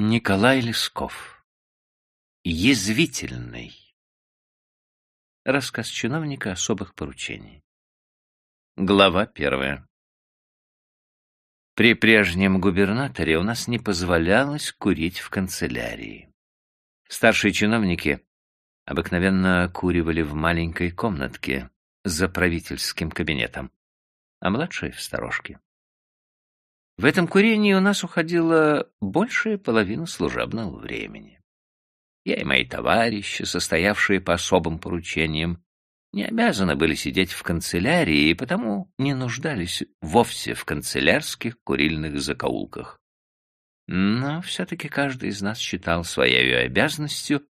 Николай Лесков. Язвительный. Рассказ чиновника особых поручений. Глава первая. При прежнем губернаторе у нас не позволялось курить в канцелярии. Старшие чиновники обыкновенно куривали в маленькой комнатке за правительским кабинетом, а младшие — в сторожке. В этом курении у нас уходила большая половина служебного времени. Я и мои товарищи, состоявшие по особым поручениям, не обязаны были сидеть в канцелярии и потому не нуждались вовсе в канцелярских курильных закоулках. Но все-таки каждый из нас считал своей обязанностью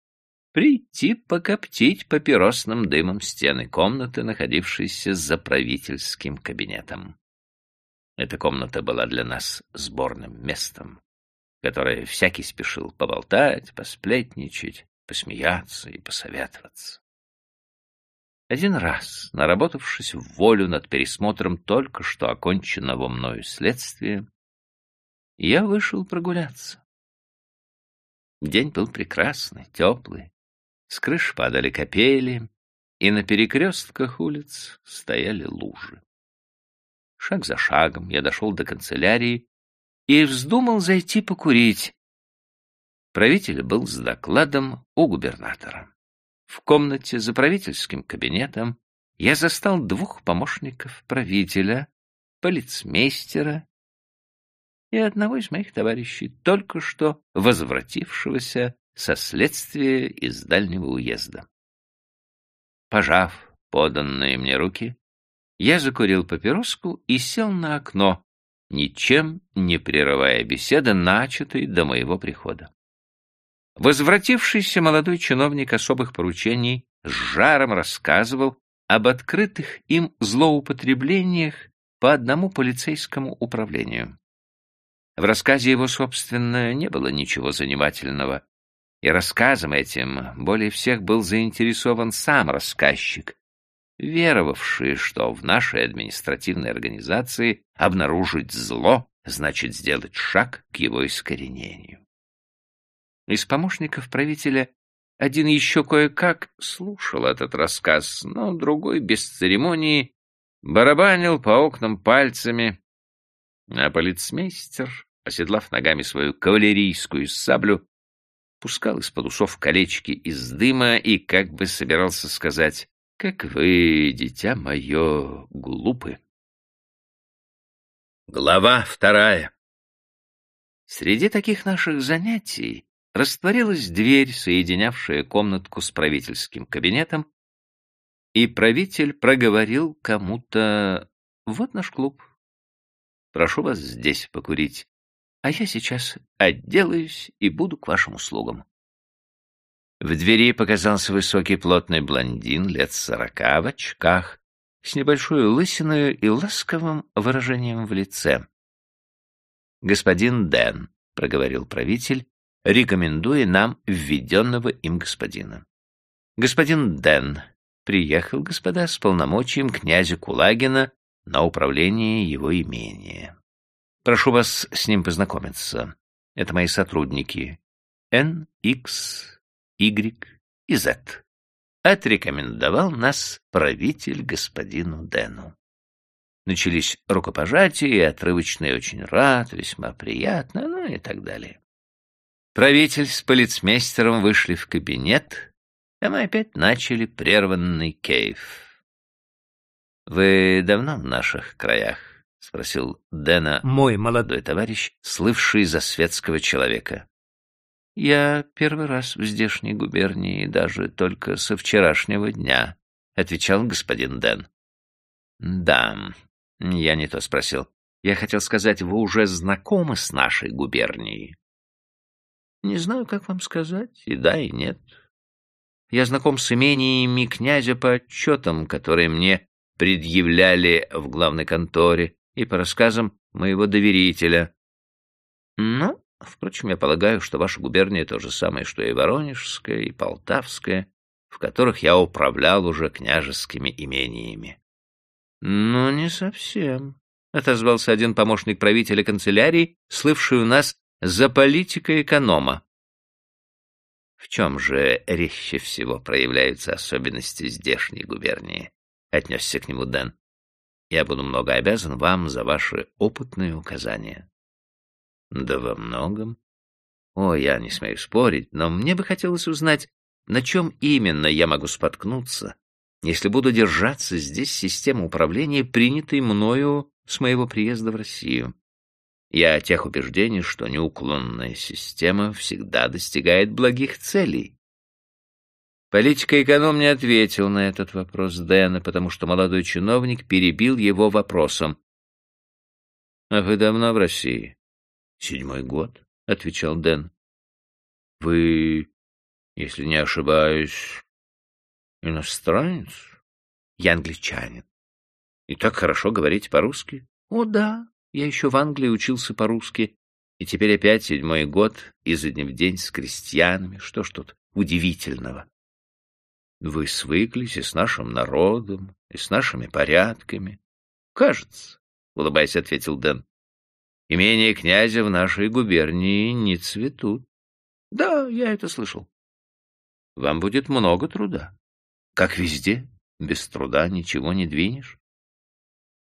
прийти покоптить папиросным дымом стены комнаты, находившейся за правительским кабинетом. Эта комната была для нас сборным местом, которое всякий спешил поболтать, посплетничать, посмеяться и посоветоваться. Один раз, наработавшись в волю над пересмотром только что оконченного мною следствия, я вышел прогуляться. День был прекрасный, теплый, с крыш падали капели, и на перекрестках улиц стояли лужи. Шаг за шагом я дошел до канцелярии и вздумал зайти покурить. Правитель был с докладом у губернатора. В комнате за правительским кабинетом я застал двух помощников правителя, полицмейстера и одного из моих товарищей, только что возвратившегося со следствия из дальнего уезда. Пожав поданные мне руки, я закурил папироску и сел на окно, ничем не прерывая беседы, начатой до моего прихода. Возвратившийся молодой чиновник особых поручений с жаром рассказывал об открытых им злоупотреблениях по одному полицейскому управлению. В рассказе его, собственно, не было ничего занимательного, и рассказом этим более всех был заинтересован сам рассказчик, веровавшие, что в нашей административной организации обнаружить зло значит сделать шаг к его искоренению. Из помощников правителя один еще кое-как слушал этот рассказ, но другой без церемонии барабанил по окнам пальцами, а полицмейстер, оседлав ногами свою кавалерийскую саблю, пускал из-под усов колечки из дыма и как бы собирался сказать как вы, дитя мое, глупы. Глава вторая. Среди таких наших занятий растворилась дверь, соединявшая комнатку с правительским кабинетом, и правитель проговорил кому-то «Вот наш клуб. Прошу вас здесь покурить, а я сейчас отделаюсь и буду к вашим услугам». В двери показался высокий плотный блондин лет сорока в очках, с небольшой лысиной и ласковым выражением в лице. «Господин Дэн», — проговорил правитель, рекомендуя нам введенного им господина. «Господин Дэн приехал, господа, с полномочием князя Кулагина на управление его имения. Прошу вас с ним познакомиться. Это мои сотрудники. Н. Y и Z. Отрекомендовал нас правитель господину Дэну. Начались рукопожатия, отрывочный очень рад, весьма приятно, ну и так далее. Правитель с полицмейстером вышли в кабинет, а мы опять начали прерванный кейф. — Вы давно в наших краях? — спросил Дэна мой молодой товарищ, слывший за светского человека. «Я первый раз в здешней губернии, даже только со вчерашнего дня», — отвечал господин Дэн. «Да, я не то спросил. Я хотел сказать, вы уже знакомы с нашей губернией?» «Не знаю, как вам сказать, и да, и нет. Я знаком с имениями князя по отчетам, которые мне предъявляли в главной конторе, и по рассказам моего доверителя. Но Впрочем, я полагаю, что ваша губерния то же самое, что и Воронежская, и Полтавская, в которых я управлял уже княжескими имениями. — Ну, не совсем, — отозвался один помощник правителя канцелярии, слывший у нас за политикой эконома. В чем же резче всего проявляются особенности здешней губернии? Отнесся к нему Дэн. Я буду много обязан вам за ваши опытные указания. Да во многом. О, я не смею спорить, но мне бы хотелось узнать, на чем именно я могу споткнуться, если буду держаться здесь системы управления, принятой мною с моего приезда в Россию. Я тех убеждений, что неуклонная система всегда достигает благих целей. Политика эконом не ответил на этот вопрос Дэна, потому что молодой чиновник перебил его вопросом. — А вы давно в России? — Седьмой год, — отвечал Дэн. — Вы, если не ошибаюсь, иностранец? — Я англичанин. — И так хорошо говорите по-русски? — О, да, я еще в Англии учился по-русски, и теперь опять седьмой год, изо дня в день с крестьянами. Что ж тут удивительного? Вы свыклись и с нашим народом, и с нашими порядками. Кажется, — улыбаясь, ответил Дэн. Имения князя в нашей губернии не цветут. Да, я это слышал. Вам будет много труда. Как везде, без труда ничего не двинешь.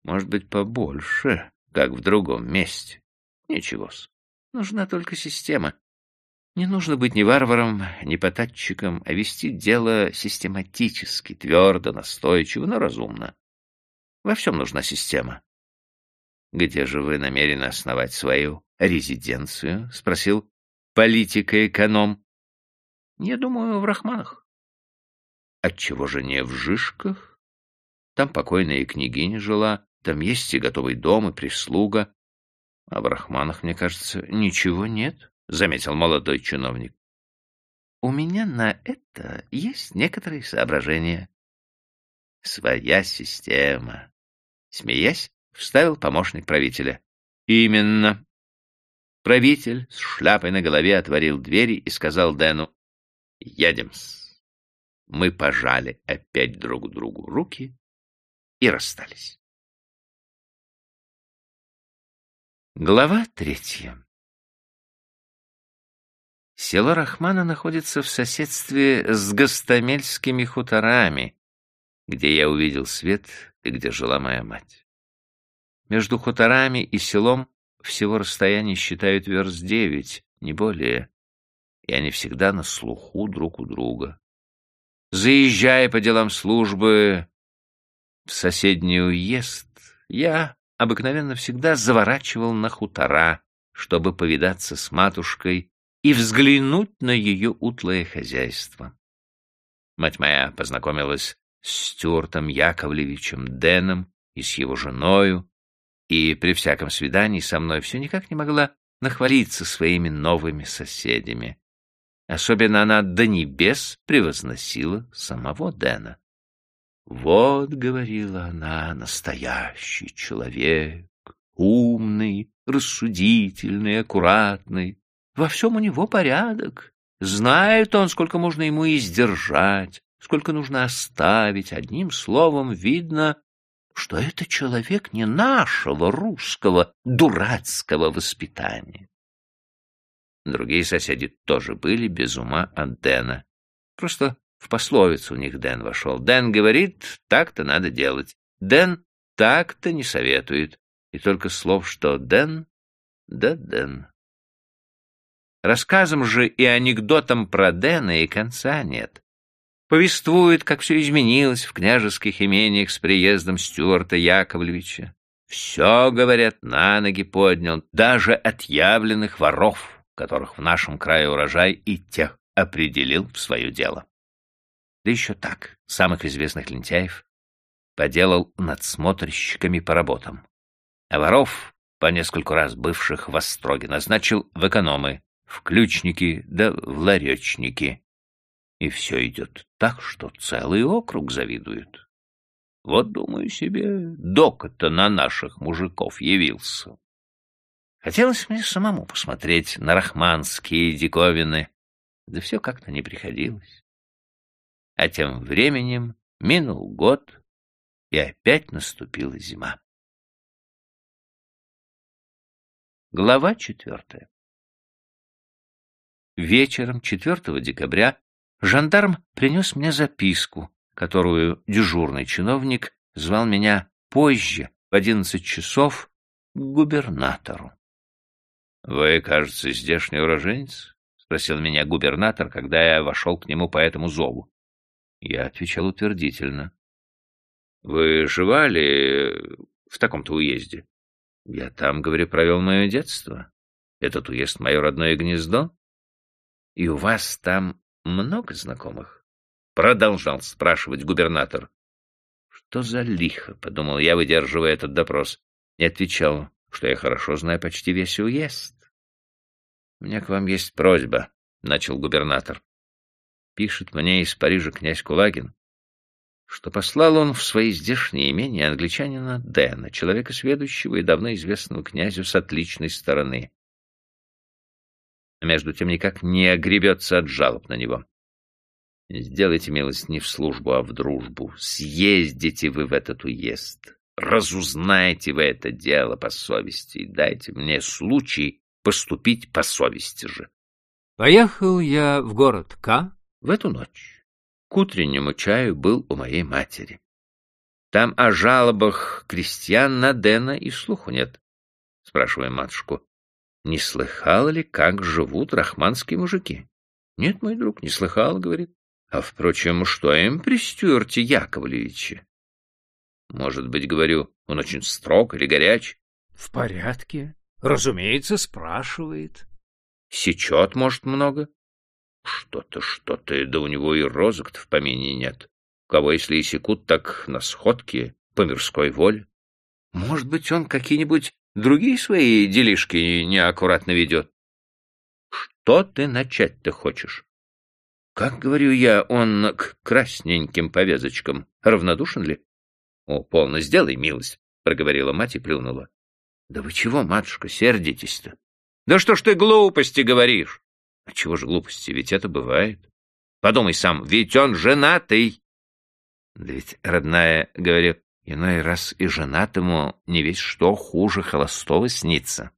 Может быть, побольше, как в другом месте. Ничего-с. Нужна только система. Не нужно быть ни варваром, ни потатчиком, а вести дело систематически, твердо, настойчиво, но разумно. Во всем нужна система. «Где же вы намерены основать свою резиденцию?» — спросил политика-эконом. «Я думаю, в Рахманах». «Отчего же не в Жишках? Там покойная княгиня жила, там есть и готовый дом, и прислуга. А в Рахманах, мне кажется, ничего нет, — заметил молодой чиновник. У меня на это есть некоторые соображения. Своя система. Смеясь, вставил помощник правителя. Именно. Правитель с шляпой на голове отворил двери и сказал Дэну, «Едем-с». Мы пожали опять друг другу руки и расстались. Глава третья Село Рахмана находится в соседстве с Гостомельскими хуторами, где я увидел свет и где жила моя мать. Между хуторами и селом всего расстояние считают верст девять, не более, и они всегда на слуху друг у друга. Заезжая по делам службы в соседний уезд, я обыкновенно всегда заворачивал на хутора, чтобы повидаться с матушкой и взглянуть на ее утлое хозяйство. Мать моя познакомилась с Стюартом Яковлевичем Дэном и с его женою, и при всяком свидании со мной все никак не могла нахвалиться своими новыми соседями. Особенно она до небес превозносила самого Дэна. «Вот, — говорила она, — настоящий человек, умный, рассудительный, аккуратный. Во всем у него порядок. Знает он, сколько можно ему издержать, сколько нужно оставить. Одним словом, видно, что это человек не нашего русского дурацкого воспитания. Другие соседи тоже были без ума от Дэна. Просто в пословицу у них Дэн вошел. Дэн говорит, так-то надо делать. Дэн так-то не советует. И только слов, что Дэн, да Дэн. Рассказом же и анекдотом про Дэна и конца нет. Повествует, как все изменилось в княжеских имениях с приездом Стюарта Яковлевича. Все, говорят, на ноги поднял, даже отъявленных воров, которых в нашем крае урожай и тех определил в свое дело да еще так, самых известных лентяев, поделал надсмотрщиками по работам. А воров, по нескольку раз бывших в Остроге, назначил в экономы, в ключники да в ларечники. И все идет так, что целый округ завидует. Вот, думаю себе, док-то на наших мужиков явился. Хотелось мне самому посмотреть на рахманские диковины, да все как-то не приходилось. А тем временем минул год, и опять наступила зима. Глава четвертая вечером 4 декабря жандарм принес мне записку, которую дежурный чиновник звал меня позже, в одиннадцать часов, к губернатору. — Вы, кажется, здешний уроженец? — спросил меня губернатор, когда я вошел к нему по этому зову. Я отвечал утвердительно. — Вы жевали в таком-то уезде? — Я там, говорю, провел мое детство. Этот уезд — мое родное гнездо. — И у вас там много знакомых? — продолжал спрашивать губернатор. — Что за лихо, — подумал я, выдерживая этот допрос. И отвечал, что я хорошо знаю почти весь уезд. — У меня к вам есть просьба, — начал губернатор. Пишет мне из Парижа князь Кулагин, что послал он в свои здешние имения англичанина Дэна, человека сведущего и давно известного князю с отличной стороны между тем никак не огребется от жалоб на него. Сделайте милость не в службу, а в дружбу. Съездите вы в этот уезд. Разузнайте вы это дело по совести и дайте мне случай поступить по совести же. Поехал я в город К в эту ночь. К утреннему чаю был у моей матери. Там о жалобах крестьян на Дэна и слуху нет. Спрашиваю матушку не слыхала ли, как живут рахманские мужики? — Нет, мой друг, не слыхал, — говорит. — А, впрочем, что им при Стюарте Яковлевиче? Может быть, говорю, он очень строг или горяч? — В порядке. Разумеется, спрашивает. — Сечет, может, много? — Что-то, что-то, да у него и розок-то в помине нет. Кого, если и секут, так на сходке, по мирской воле. Может быть, он какие-нибудь другие свои делишки неаккуратно ведет. Что ты начать-то хочешь? Как, говорю я, он к красненьким повязочкам равнодушен ли? О, полно, сделай милость, проговорила мать и плюнула. Да вы чего, матушка, сердитесь-то? Да что ж ты глупости говоришь? А чего же глупости, ведь это бывает. Подумай сам, ведь он женатый. Да ведь, родная, говорит, Иной раз и женатому не весь что хуже холостого снится.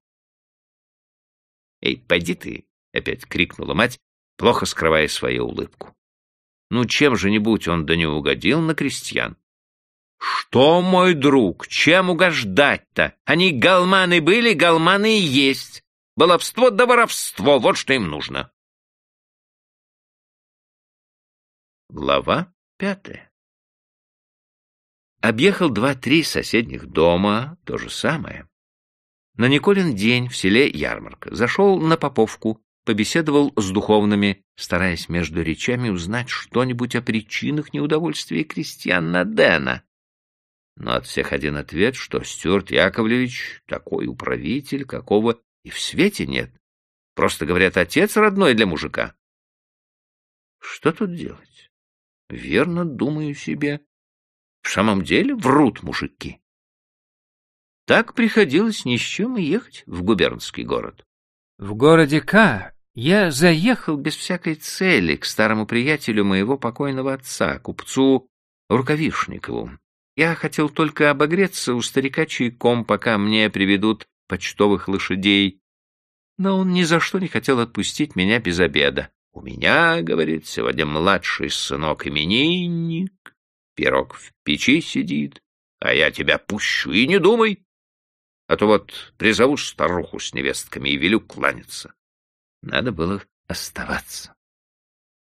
«Эй, поди ты!» — опять крикнула мать, плохо скрывая свою улыбку. «Ну, чем же-нибудь он да не угодил на крестьян?» «Что, мой друг, чем угождать-то? Они галманы были, галманы и есть. Баловство да воровство, вот что им нужно». Глава пятая Объехал два-три соседних дома, то же самое. На Николин день в селе Ярмарка зашел на Поповку, побеседовал с духовными, стараясь между речами узнать что-нибудь о причинах неудовольствия крестьян на Дэна. Но от всех один ответ, что Стюарт Яковлевич такой управитель, какого и в свете нет. Просто, говорят, отец родной для мужика. Что тут делать? Верно, думаю себе, в самом деле врут мужики. Так приходилось ни с чем и ехать в губернский город. В городе К я заехал без всякой цели к старому приятелю моего покойного отца, купцу Рукавишникову. Я хотел только обогреться у старика чайком, пока мне приведут почтовых лошадей. Но он ни за что не хотел отпустить меня без обеда. «У меня, — говорит, — сегодня младший сынок именинник, Пирог в печи сидит, а я тебя пущу, и не думай. А то вот призову старуху с невестками и велю кланяться. Надо было оставаться.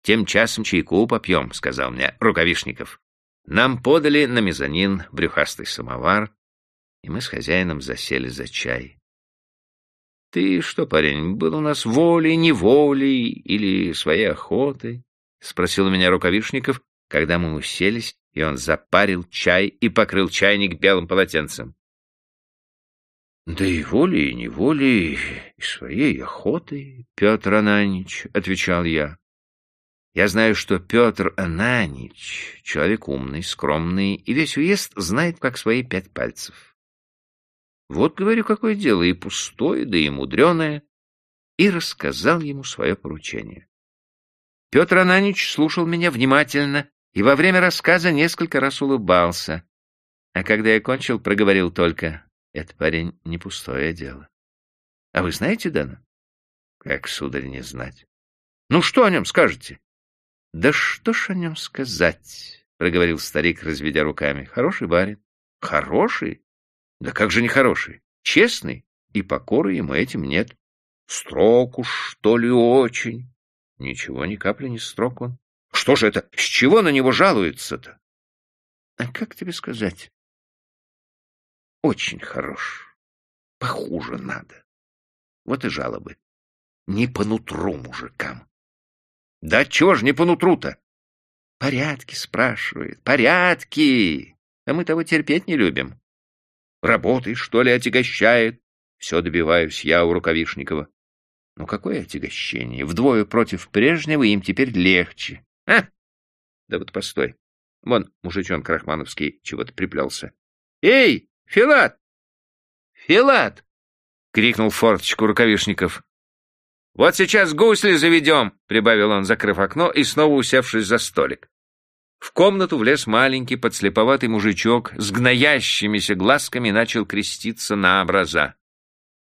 Тем часом чайку попьем, — сказал мне Рукавишников. Нам подали на мезонин брюхастый самовар, и мы с хозяином засели за чай. — Ты что, парень, был у нас волей, неволей или своей охотой? — спросил меня Рукавишников, когда мы уселись и он запарил чай и покрыл чайник белым полотенцем. — Да и волей, и неволей, и своей охотой, Петр Ананич, — отвечал я. Я знаю, что Петр Ананич — человек умный, скромный, и весь уезд знает, как свои пять пальцев. Вот, говорю, какое дело, и пустое, да и мудреное, и рассказал ему свое поручение. Петр Ананич слушал меня внимательно и во время рассказа несколько раз улыбался. А когда я кончил, проговорил только, «Это, парень, не пустое дело». «А вы знаете, Дана?» «Как, сударь, не знать?» Ну, что о нем скажете? — Да что ж о нем сказать, — проговорил старик, разведя руками. — Хороший барин. — Хороший? Да как же не хороший? Честный, и покоры ему этим нет. Строк уж, что ли, очень. Ничего, ни капли не строк он. Что же это? С чего на него жалуются-то? А как тебе сказать? Очень хорош. Похуже надо. Вот и жалобы. Не по нутру мужикам. Да чего ж не по нутру-то? Порядки спрашивает. Порядки. А мы того терпеть не любим. Работой, что ли, отягощает? Все добиваюсь я у Рукавишникова. Ну, какое отягощение? Вдвое против прежнего им теперь легче. А? Да вот постой. Вон мужичонка Крахмановский чего-то приплелся. Эй, Филат! Филат! — крикнул форточку Рукавишников. «Вот сейчас гусли заведем!» — прибавил он, закрыв окно и снова усевшись за столик. В комнату влез маленький подслеповатый мужичок с гноящимися глазками начал креститься на образа.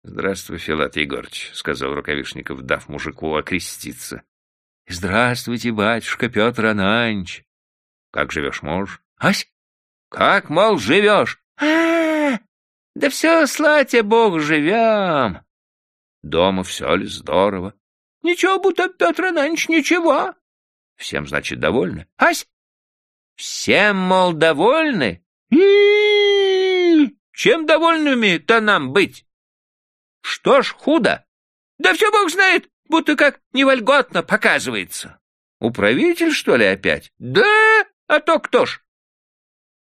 «Здравствуй, Филат Егорыч», — сказал Рукавишников, дав мужику окреститься. «Здравствуйте, батюшка Петр Ананч. Как живешь, можешь?» «Ась? Как, мол, живешь?» а, -а, -а Да все, слава Бог, живем!» Дома все ли здорово? Ничего, будто Петр Иванович, ничего. Всем, значит, довольны? Ась? Всем, мол, довольны? -и, Чем довольными-то нам быть? Что ж худо? Да все Бог знает, будто как невольготно показывается. Управитель, что ли, опять? Да, а то кто ж?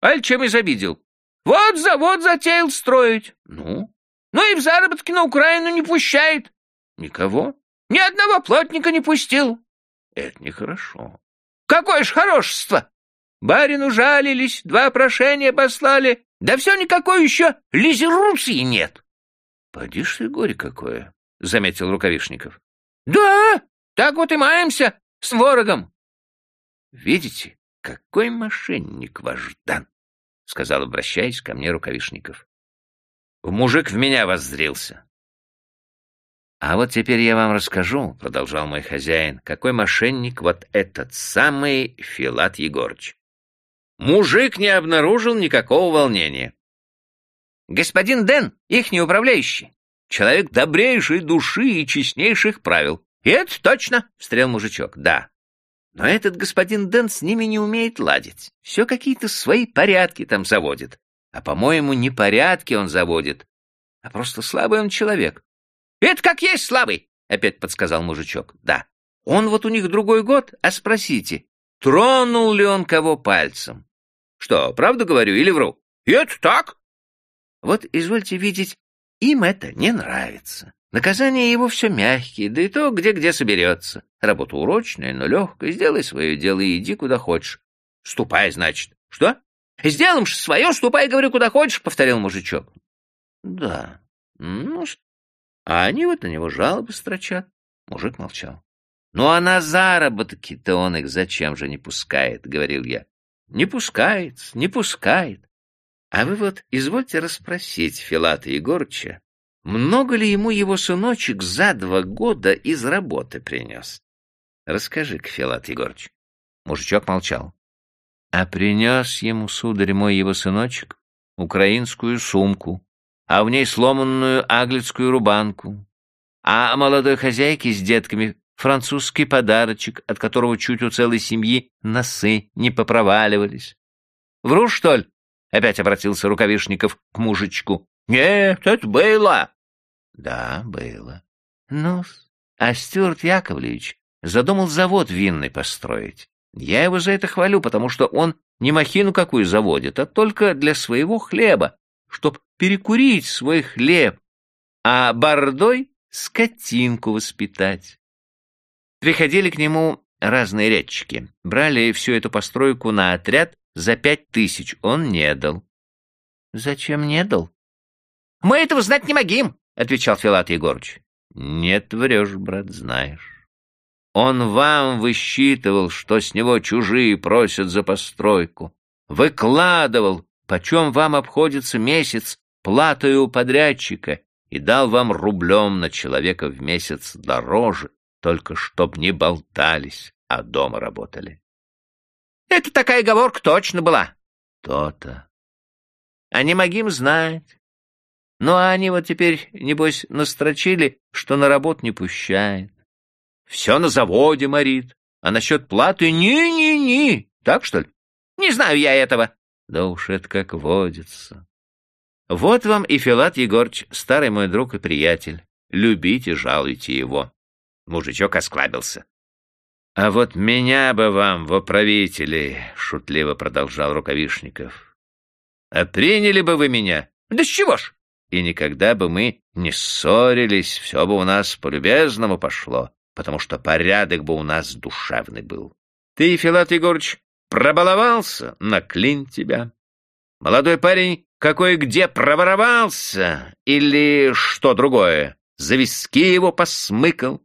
Аль чем изобидел? Вот завод затеял строить. Ну, ну и в заработки на Украину не пущает. Никого? Ни одного плотника не пустил. Это нехорошо. Какое ж хорошество! Барину жалились, два прошения послали, да все никакой еще лизерусии нет. — Поди ж ты горе какое, — заметил Рукавишников. — Да, так вот и маемся с ворогом. — Видите, какой мошенник ваш Дан, — сказал, обращаясь ко мне Рукавишников. Мужик в меня воззрился. «А вот теперь я вам расскажу», — продолжал мой хозяин, «какой мошенник вот этот самый Филат Егорыч. Мужик не обнаружил никакого волнения. Господин Дэн, ихний управляющий, человек добрейшей души и честнейших правил. И это точно, — встрел мужичок, — да. Но этот господин Дэн с ними не умеет ладить. Все какие-то свои порядки там заводит. А, по-моему, не порядки он заводит, а просто слабый он человек. — Это как есть слабый, — опять подсказал мужичок. — Да. Он вот у них другой год, а спросите, тронул ли он кого пальцем? Что, правду говорю или вру? — Это так. Вот, извольте видеть, им это не нравится. Наказание его все мягкие, да и то где-где соберется. Работа урочная, но легкая. Сделай свое дело и иди куда хочешь. Ступай, значит. Что? Сделаем ж свое, ступай, говорю, куда хочешь, — повторил мужичок. — Да, ну что? А они вот на него жалобы строчат. Мужик молчал. — Ну а на заработки-то он их зачем же не пускает, — говорил я. — Не пускает, не пускает. А вы вот извольте расспросить Филата Егорыча, много ли ему его сыночек за два года из работы принес? Расскажи-ка, Филат Егорыч. Мужичок молчал. А принес ему, сударь мой, его сыночек, украинскую сумку, а в ней сломанную аглицкую рубанку, а молодой хозяйке с детками французский подарочек, от которого чуть у целой семьи носы не попроваливались. «Вру, что ли?» — опять обратился Рукавишников к мужичку. «Нет, это было!» «Да, было. ну а Стюарт Яковлевич задумал завод винный построить. Я его за это хвалю, потому что он не махину какую заводит, а только для своего хлеба, чтоб перекурить свой хлеб, а бордой скотинку воспитать. Приходили к нему разные рядчики, брали всю эту постройку на отряд за пять тысяч, он не дал. Зачем не дал? Мы этого знать не могим, отвечал Филат Егорыч. Нет, врешь, брат, знаешь. Он вам высчитывал, что с него чужие просят за постройку. Выкладывал, почем вам обходится месяц платой у подрядчика, и дал вам рублем на человека в месяц дороже, только чтоб не болтались, а дома работали. — Это такая оговорка точно была. То-то. А не могим знать. Ну, а они вот теперь, небось, настрочили, что на работу не пущает. Все на заводе морит. А насчет платы ни-ни-ни. Так, что ли? Не знаю я этого. Да уж это как водится. Вот вам и Филат Егорыч, старый мой друг и приятель. Любите, жалуйте его. Мужичок осклабился. — А вот меня бы вам в управители, — шутливо продолжал Рукавишников. — А приняли бы вы меня? Да с чего ж? И никогда бы мы не ссорились, все бы у нас по-любезному пошло, потому что порядок бы у нас душевный был. Ты, Филат Егорыч, пробаловался, наклин тебя. Молодой парень какой где проворовался или что другое, за виски его посмыкал,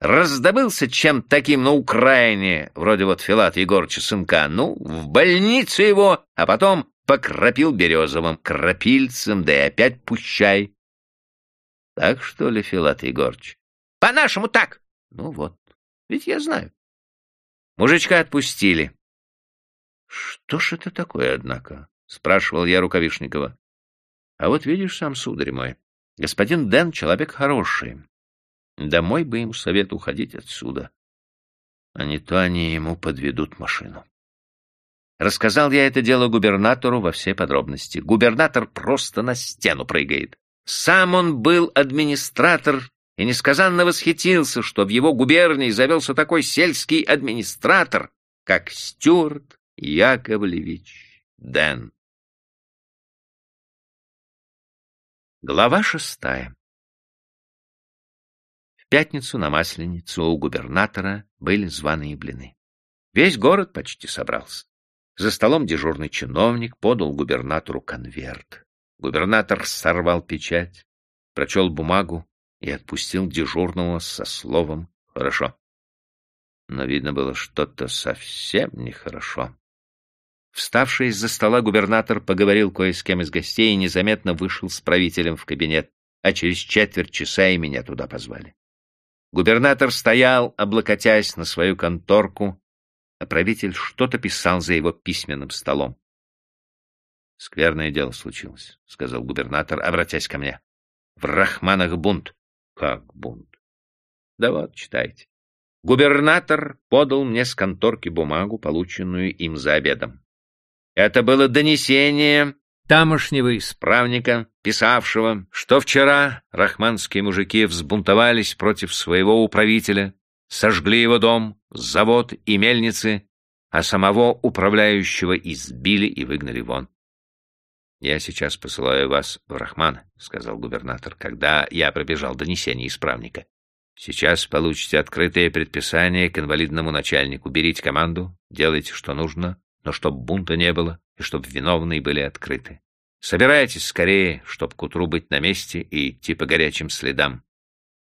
раздобылся чем таким на Украине, вроде вот Филат Егорыча сынка, ну, в больницу его, а потом покропил березовым крапильцем, да и опять пущай. Так что ли, Филат Егорыч? По-нашему так. Ну вот, ведь я знаю. Мужичка отпустили. Что ж это такое, однако? — спрашивал я Рукавишникова. — А вот видишь сам, сударь мой, господин Дэн человек хороший. Домой бы ему совет уходить отсюда. А не то они ему подведут машину. Рассказал я это дело губернатору во все подробности. Губернатор просто на стену прыгает. Сам он был администратор и несказанно восхитился, что в его губернии завелся такой сельский администратор, как Стюарт Яковлевич Дэн. Глава шестая пятницу на Масленицу у губернатора были званые блины. Весь город почти собрался. За столом дежурный чиновник подал губернатору конверт. Губернатор сорвал печать, прочел бумагу и отпустил дежурного со словом «хорошо». Но видно было что-то совсем нехорошо. Вставший из-за стола губернатор поговорил кое с кем из гостей и незаметно вышел с правителем в кабинет, а через четверть часа и меня туда позвали. Губернатор стоял, облокотясь на свою конторку, а правитель что-то писал за его письменным столом. «Скверное дело случилось», — сказал губернатор, обратясь ко мне. «В Рахманах бунт». «Как бунт?» «Да вот, читайте». Губернатор подал мне с конторки бумагу, полученную им за обедом. Это было донесение тамошнего исправника, писавшего, что вчера рахманские мужики взбунтовались против своего управителя, сожгли его дом, завод и мельницы, а самого управляющего избили и выгнали вон. «Я сейчас посылаю вас в Рахман», — сказал губернатор, когда я пробежал донесение исправника. «Сейчас получите открытое предписание к инвалидному начальнику. Берите команду, делайте, что нужно, но чтоб бунта не было и чтоб виновные были открыты. Собирайтесь скорее, чтоб к утру быть на месте и идти по горячим следам.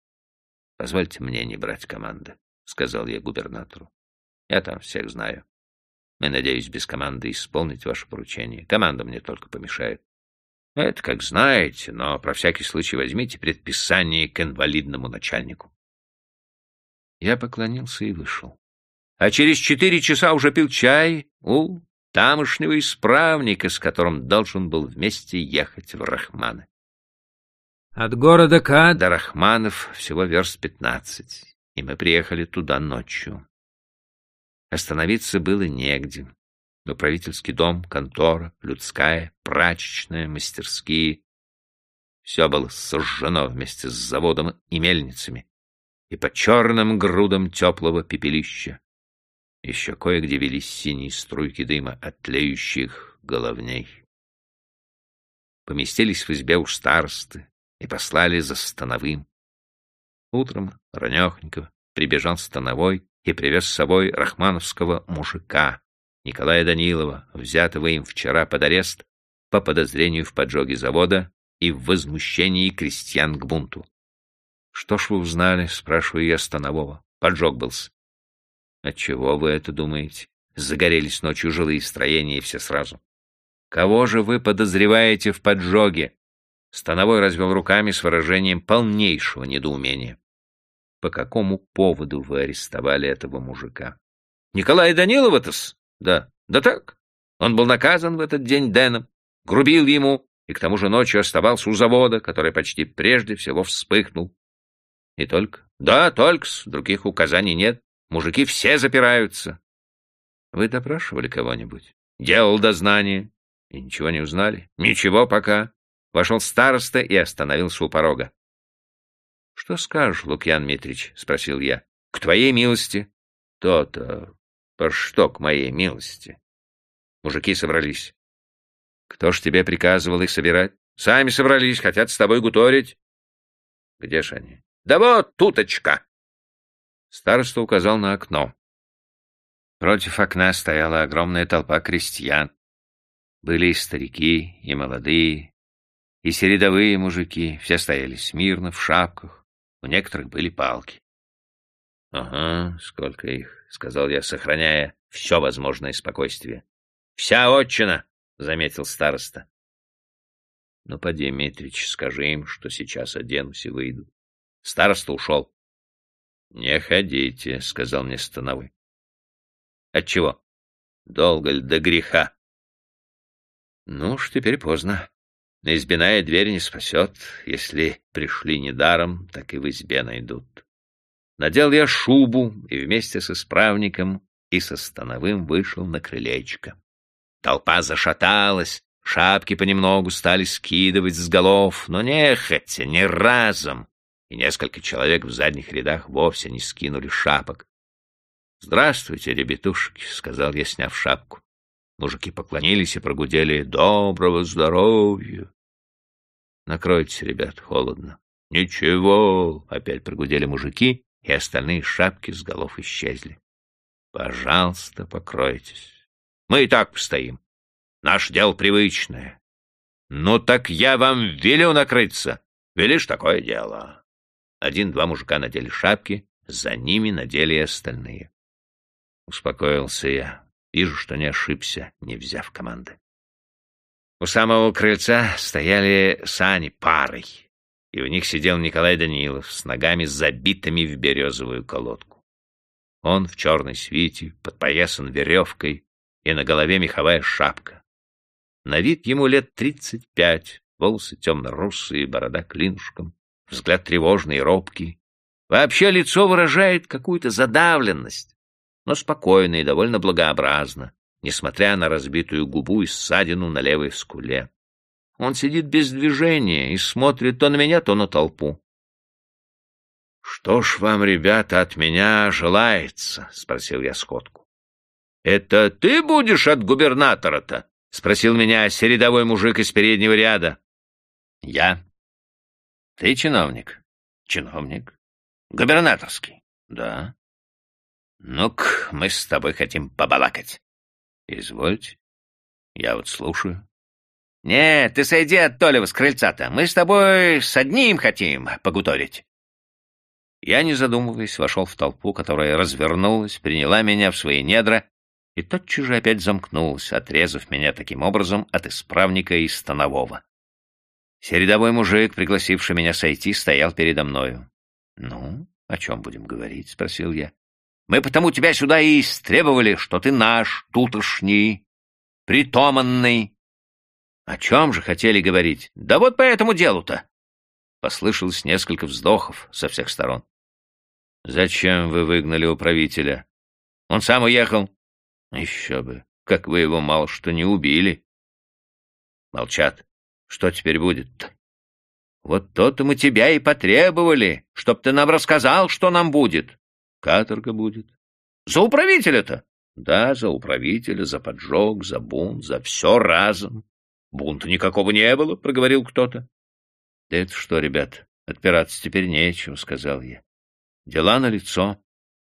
— Позвольте мне не брать команды, — сказал я губернатору. — Я там всех знаю. И надеюсь без команды исполнить ваше поручение. Команда мне только помешает. Это как знаете, но про всякий случай возьмите предписание к инвалидному начальнику. Я поклонился и вышел а через четыре часа уже пил чай у тамошнего исправника, с которым должен был вместе ехать в Рахманы. От города К до Рахманов всего верст пятнадцать, и мы приехали туда ночью. Остановиться было негде. Но правительский дом, контора, людская, прачечная, мастерские — все было сожжено вместе с заводом и мельницами и по черным грудам теплого пепелища. Еще кое-где велись синие струйки дыма от тлеющих головней. Поместились в избе уж старосты и послали за Становым. Утром Ранехников прибежал Становой и привез с собой рахмановского мужика, Николая Данилова, взятого им вчера под арест по подозрению в поджоге завода и в возмущении крестьян к бунту. — Что ж вы узнали? — спрашиваю я Станового. Поджог был. Отчего вы это думаете? Загорелись ночью жилые строения и все сразу. Кого же вы подозреваете в поджоге? Становой развел руками с выражением полнейшего недоумения. по какому поводу вы арестовали этого мужика. Николая Данилова-то-с? Да. Да так. Он был наказан в этот день Дэном, грубил ему и к тому же ночью оставался у завода, который почти прежде всего вспыхнул. И только? Да, только -с. Других указаний нет. Мужики все запираются. Вы допрашивали кого-нибудь? Делал дознание. И ничего не узнали? Ничего пока. Вошел староста и остановился у порога. — Что скажешь, Лукьян Митрич? — спросил я. — К твоей милости. То-то. По что к моей милости? Мужики собрались. Кто ж тебе приказывал их собирать? Сами собрались, хотят с тобой гуторить. Где ж они? Да вот, туточка. Староста указал на окно. Против окна стояла огромная толпа крестьян. Были и старики, и молодые, и середовые мужики. Все стояли смирно, в шапках. У некоторых были палки. — Ага, сколько их, — сказал я, сохраняя все возможное спокойствие. — Вся отчина, — заметил староста. — Ну, поди, Митрич, скажи им, что сейчас оденусь и выйду. Староста ушел. — Не ходите, — сказал мне становой. — Отчего? Долго ли до греха? — Ну уж теперь поздно. Избиная дверь не спасет. Если пришли недаром, так и в избе найдут. Надел я шубу и вместе с исправником и со становым вышел на крылечко. Толпа зашаталась, шапки понемногу стали скидывать с голов, но нехотя, не разом, и несколько человек в задних рядах вовсе не скинули шапок. — Здравствуйте, ребятушки, — сказал я, сняв шапку. Мужики поклонились и прогудели «Доброго здоровья!» «Накройтесь, ребят, холодно». «Ничего!» — опять прогудели мужики, и остальные шапки с голов исчезли. «Пожалуйста, покройтесь. Мы и так постоим. Наше дело привычное. Ну так я вам велю накрыться. Велишь такое дело». Один-два мужика надели шапки, за ними надели и остальные. Успокоился я. Вижу, что не ошибся, не взяв команды. У самого крыльца стояли сани парой, и в них сидел Николай Данилов с ногами забитыми в березовую колодку. Он в черной свите, подпоясан веревкой, и на голове меховая шапка. На вид ему лет тридцать пять, волосы темно-русые, борода клинушком, взгляд тревожный и робкий. Вообще лицо выражает какую-то задавленность, но спокойно и довольно благообразно, несмотря на разбитую губу и ссадину на левой скуле. Он сидит без движения и смотрит то на меня, то на толпу. — Что ж вам, ребята, от меня желается? — спросил я скотку. — Это ты будешь от губернатора-то? — спросил меня середовой мужик из переднего ряда. — Я. — Ты чиновник? — Чиновник. — Губернаторский? — Да. — Ну-ка, мы с тобой хотим побалакать. — Извольте. Я вот слушаю. — Нет, ты сойди от Толева с крыльца-то. Мы с тобой с одним хотим погуторить. Я, не задумываясь, вошел в толпу, которая развернулась, приняла меня в свои недра и тотчас же опять замкнулась, отрезав меня таким образом от исправника и станового. Середовой мужик, пригласивший меня сойти, стоял передо мною. — Ну, о чем будем говорить? — спросил я. Мы потому тебя сюда и истребовали, что ты наш, тутошний, притоманный. О чем же хотели говорить? Да вот по этому делу-то. Послышалось несколько вздохов со всех сторон. Зачем вы выгнали управителя? Он сам уехал. Еще бы, как вы его мало что не убили. Молчат. Что теперь будет-то? Вот то-то мы тебя и потребовали, чтоб ты нам рассказал, что нам будет. Каторга будет. За управителя-то? Да, за управителя, за поджог, за бунт, за все разом. Бунта никакого не было, проговорил кто-то. Да это что, ребят, отпираться теперь нечего, сказал я. Дела на лицо.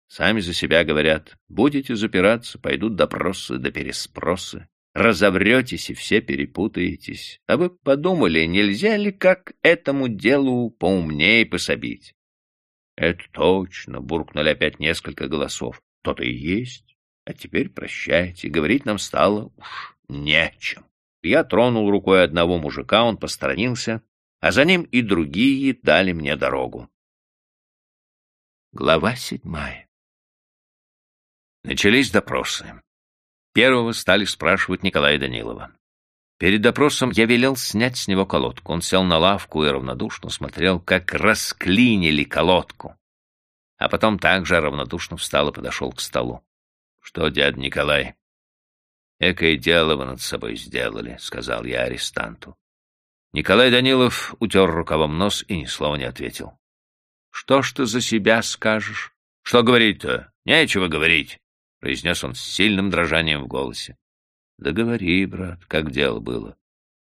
Сами за себя говорят. Будете запираться, пойдут допросы да переспросы. Разобретесь и все перепутаетесь. А вы подумали, нельзя ли как этому делу поумнее пособить? — Это точно, — буркнули опять несколько голосов. — То-то и есть. А теперь прощайте. Говорить нам стало уж нечем. Я тронул рукой одного мужика, он посторонился, а за ним и другие дали мне дорогу. Глава седьмая. Начались допросы. Первого стали спрашивать Николая Данилова. Перед допросом я велел снять с него колодку. Он сел на лавку и равнодушно смотрел, как расклинили колодку. А потом также равнодушно встал и подошел к столу. — Что, дядя Николай? — Экое дело вы над собой сделали, — сказал я арестанту. Николай Данилов утер рукавом нос и ни слова не ответил. Что ж ты за себя скажешь? Что говорить-то? Нечего говорить, — произнес он с сильным дрожанием в голосе. Да говори, брат, как дело было.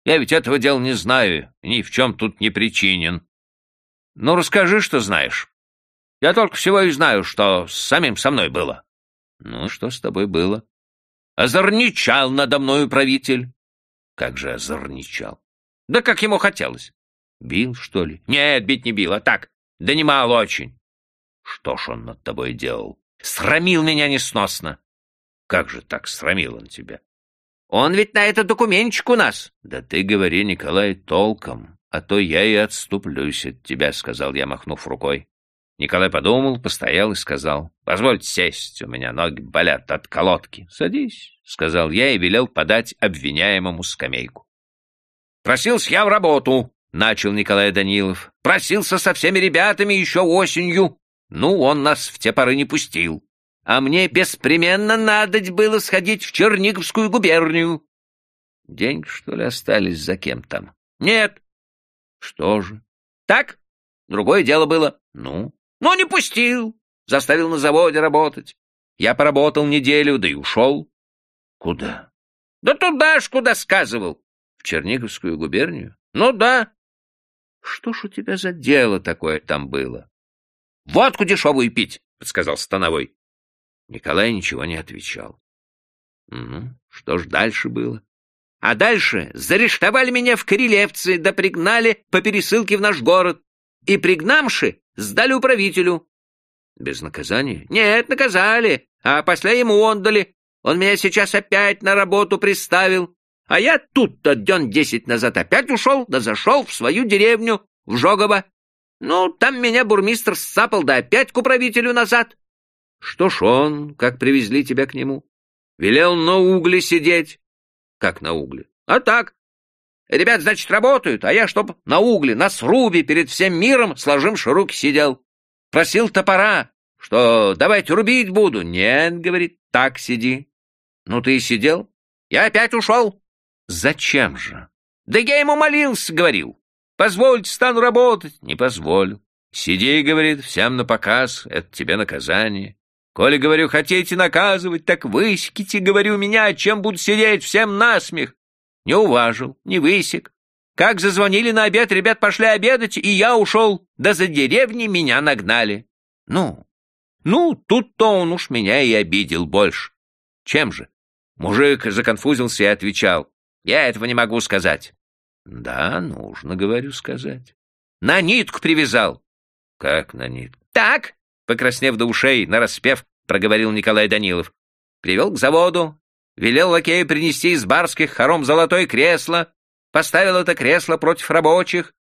Я ведь этого дела не знаю, ни в чем тут не причинен. Ну, расскажи, что знаешь. Я только всего и знаю, что с самим со мной было. Ну, что с тобой было? Озорничал надо мною правитель. Как же озорничал? Да как ему хотелось. Бил, что ли? Нет, бить не бил, а так, да немало очень. Что ж он над тобой делал? Срамил меня несносно. Как же так срамил он тебя? Он ведь на это документчик у нас. Да ты говори, Николай, толком, а то я и отступлюсь от тебя, сказал я, махнув рукой. Николай подумал, постоял и сказал, «Позвольте сесть, у меня ноги болят от колодки». «Садись», — сказал я и велел подать обвиняемому скамейку. «Просился я в работу», — начал Николай Данилов. «Просился со всеми ребятами еще осенью. Ну, он нас в те поры не пустил. А мне беспременно надоть было сходить в Черниговскую губернию». «Деньги, что ли, остались за кем там?» «Нет». «Что же?» «Так, другое дело было». «Ну?» «Ну, не пустил. Заставил на заводе работать. Я поработал неделю, да и ушел». «Куда?» «Да туда ж, куда сказывал». «В Черниговскую губернию?» «Ну да». Что ж у тебя за дело такое там было? — Водку дешевую пить, — подсказал Становой. Николай ничего не отвечал. Ну, что ж дальше было? А дальше зарештовали меня в Корелевце, да пригнали по пересылке в наш город. И пригнамши, сдали управителю. Без наказания? Нет, наказали, а после ему отдали. Он меня сейчас опять на работу приставил. А я тут-то дён десять назад опять ушел, да зашел в свою деревню, в Жогово. Ну, там меня бурмистр сцапал, да опять к управителю назад. Что ж он, как привезли тебя к нему? Велел на угле сидеть. Как на угле? А так. Ребят, значит, работают, а я чтоб на угле, на срубе перед всем миром сложим руки сидел. Просил топора, что давайте рубить буду. Нет, говорит, так сиди. Ну, ты и сидел. Я опять ушел. Зачем же? Да я ему молился, говорил. Позвольте, стану работать. Не позволю. Сиди, говорит, всем на показ, это тебе наказание. Коли, говорю, хотите наказывать, так высеките, говорю, меня, чем буду сидеть, всем насмех. Не уважил, не высек. Как зазвонили на обед, ребят пошли обедать, и я ушел, да за деревни меня нагнали. Ну, ну, тут-то он уж меня и обидел больше. Чем же? Мужик законфузился и отвечал. Я этого не могу сказать. Да, нужно, говорю, сказать. На нитку привязал. Как на нитку? Так, покраснев до ушей, нараспев, проговорил Николай Данилов. Привел к заводу, велел лакею принести из барских хором золотое кресло, поставил это кресло против рабочих,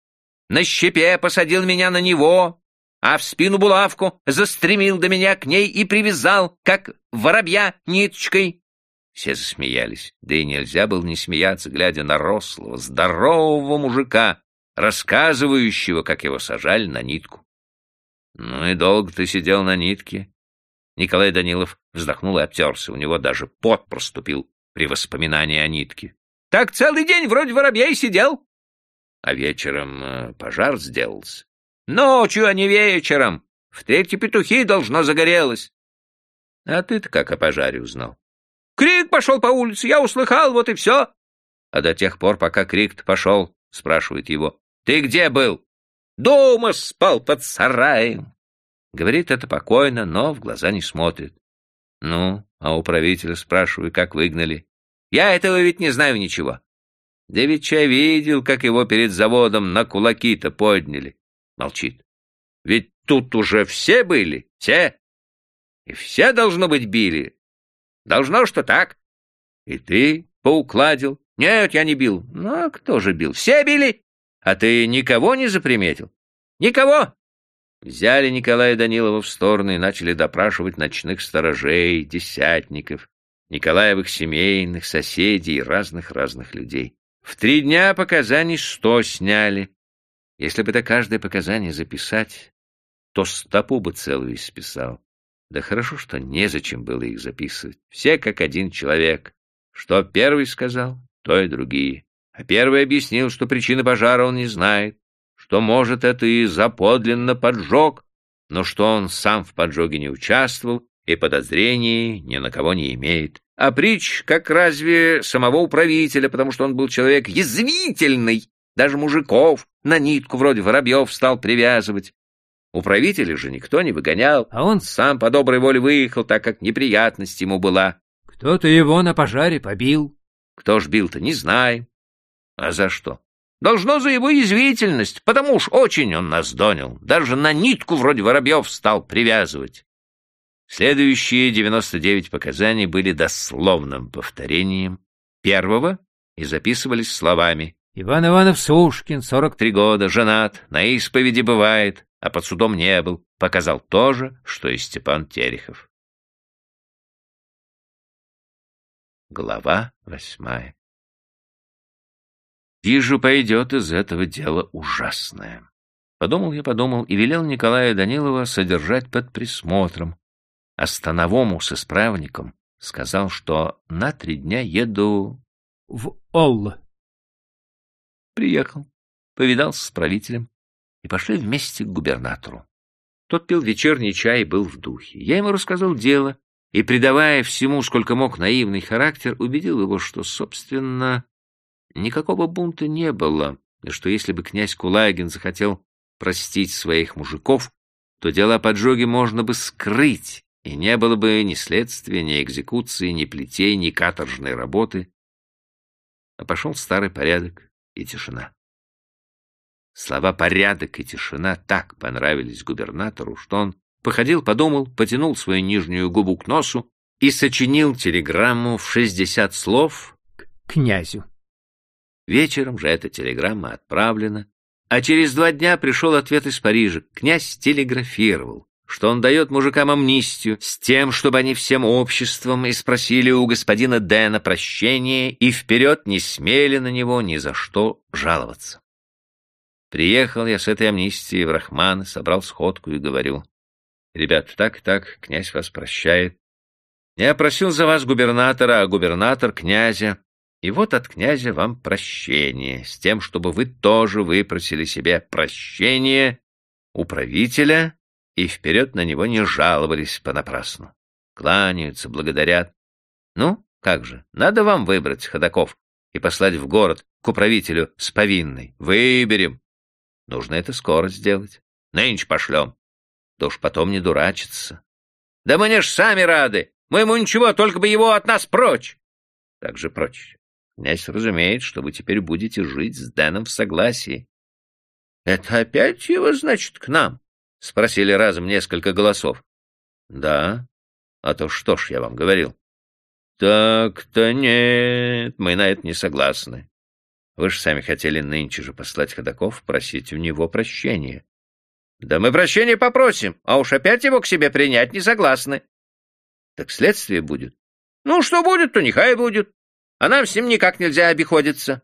на щепе посадил меня на него, а в спину булавку застремил до меня к ней и привязал, как воробья, ниточкой. Все засмеялись, да и нельзя было не смеяться, глядя на рослого, здорового мужика, рассказывающего, как его сажали на нитку. — Ну и долго ты сидел на нитке? Николай Данилов вздохнул и обтерся, у него даже пот проступил при воспоминании о нитке. — Так целый день вроде воробьей сидел. — А вечером э, пожар сделался. — Ночью, а не вечером. В третьи петухи должно загорелось. — А ты-то как о пожаре узнал? Крик пошел по улице, я услыхал, вот и все. А до тех пор, пока крик пошел, спрашивает его, ты где был? Дома спал под сараем. Говорит это покойно, но в глаза не смотрит. Ну, а у правителя спрашиваю, как выгнали. Я этого ведь не знаю ничего. Да ведь я видел, как его перед заводом на кулаки-то подняли. Молчит. Ведь тут уже все были, все. И все, должно быть, били. Должно, что так. И ты поукладил? Нет, я не бил. Ну, а кто же бил? Все били. А ты никого не заприметил? Никого. Взяли Николая Данилова в сторону и начали допрашивать ночных сторожей, десятников, Николаевых семейных, соседей и разных-разных людей. В три дня показаний сто сняли. Если бы это каждое показание записать, то стопу бы целую исписал. Да хорошо, что незачем было их записывать. Все как один человек. Что первый сказал, то и другие. А первый объяснил, что причины пожара он не знает, что, может, это и заподлинно поджог, но что он сам в поджоге не участвовал и подозрений ни на кого не имеет. А притч, как разве самого управителя, потому что он был человек язвительный, даже мужиков на нитку вроде воробьев стал привязывать. Управителя же никто не выгонял, а он сам по доброй воле выехал, так как неприятность ему была. Кто-то его на пожаре побил. Кто ж бил-то, не знаем. А за что? Должно за его язвительность, потому уж очень он нас донил. Даже на нитку вроде воробьев стал привязывать. Следующие 99 показаний были дословным повторением первого и записывались словами «Иван Иванов Сушкин, 43 года, женат, на исповеди бывает, а под судом не был, показал то же, что и Степан Терехов». Глава восьмая Вижу, пойдет из этого дела ужасное. Подумал я, подумал, и велел Николая Данилова содержать под присмотром. А становому с исправником сказал, что на три дня еду... В Олла. Приехал, повидался с правителем и пошли вместе к губернатору. Тот пил вечерний чай и был в духе. Я ему рассказал дело и, придавая всему, сколько мог, наивный характер, убедил его, что, собственно, Никакого бунта не было, и что если бы князь Кулагин захотел простить своих мужиков, то дело о поджоге можно бы скрыть, и не было бы ни следствия, ни экзекуции, ни плетей, ни каторжной работы. А пошел старый порядок и тишина. Слова «порядок» и «тишина» так понравились губернатору, что он походил, подумал, потянул свою нижнюю губу к носу и сочинил телеграмму в шестьдесят слов к князю. Вечером же эта телеграмма отправлена, а через два дня пришел ответ из Парижа. Князь телеграфировал, что он дает мужикам амнистию с тем, чтобы они всем обществом и спросили у господина Дэна прощения и вперед не смели на него ни за что жаловаться. Приехал я с этой амнистией в Рахман, собрал сходку и говорю, «Ребят, так и так, князь вас прощает. Я просил за вас губернатора, а губернатор — князя. И вот от князя вам прощение, с тем, чтобы вы тоже выпросили себе прощение у правителя и вперед на него не жаловались понапрасну. Кланяются, благодарят. Ну, как же, надо вам выбрать ходаков и послать в город к управителю с повинной. Выберем. Нужно это скоро сделать. Нынче пошлем. Да уж потом не дурачиться. Да мы не ж сами рады. Мы ему ничего, только бы его от нас прочь. Так же прочь. Князь разумеет, что вы теперь будете жить с Дэном в согласии. — Это опять его, значит, к нам? — спросили разом несколько голосов. — Да. А то что ж я вам говорил? — Так-то нет, мы на это не согласны. Вы же сами хотели нынче же послать ходаков просить у него прощения. — Да мы прощения попросим, а уж опять его к себе принять не согласны. — Так следствие будет. — Ну, что будет, то нехай будет а нам с ним никак нельзя обиходиться.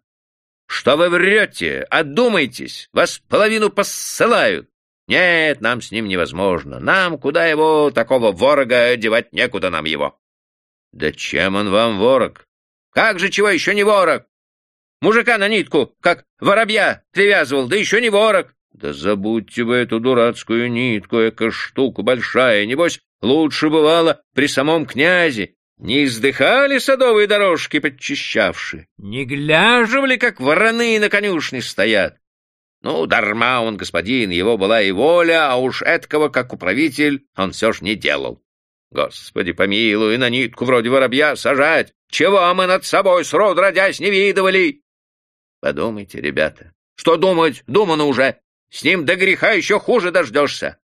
Что вы врете? Отдумайтесь, вас половину посылают. Нет, нам с ним невозможно. Нам куда его, такого ворога, девать некуда нам его. Да чем он вам ворог? Как же чего еще не ворог? Мужика на нитку, как воробья, привязывал, да еще не ворог. Да забудьте вы эту дурацкую нитку, эка штука большая. Небось, лучше бывало при самом князе. Не издыхали садовые дорожки подчищавши? Не гляживали, как вороны на конюшне стоят? Ну, дарма он, господин, его была и воля, а уж эткого, как управитель, он все ж не делал. Господи, помилуй, на нитку вроде воробья сажать. Чего мы над собой срод родясь не видывали? Подумайте, ребята. Что думать? Думано уже. С ним до греха еще хуже дождешься.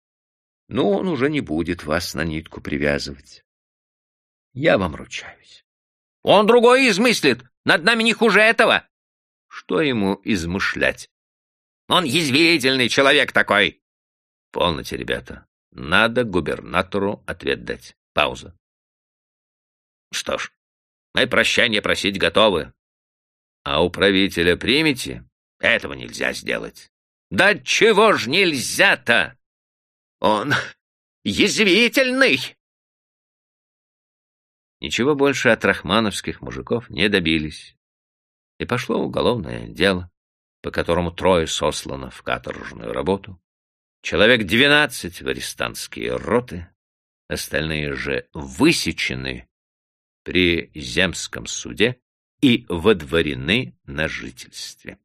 Ну, он уже не будет вас на нитку привязывать. Я вам ручаюсь. Он другой измыслит. Над нами не хуже этого. Что ему измышлять? Он язвительный человек такой. Полноте, ребята. Надо губернатору ответ дать. Пауза. Что ж, мы прощания просить готовы. А у правителя примете? Этого нельзя сделать. Да чего ж нельзя-то? Он язвительный. Ничего больше от рахмановских мужиков не добились. И пошло уголовное дело, по которому трое сослано в каторжную работу, человек двенадцать в арестантские роты, остальные же высечены при земском суде и водворены на жительстве.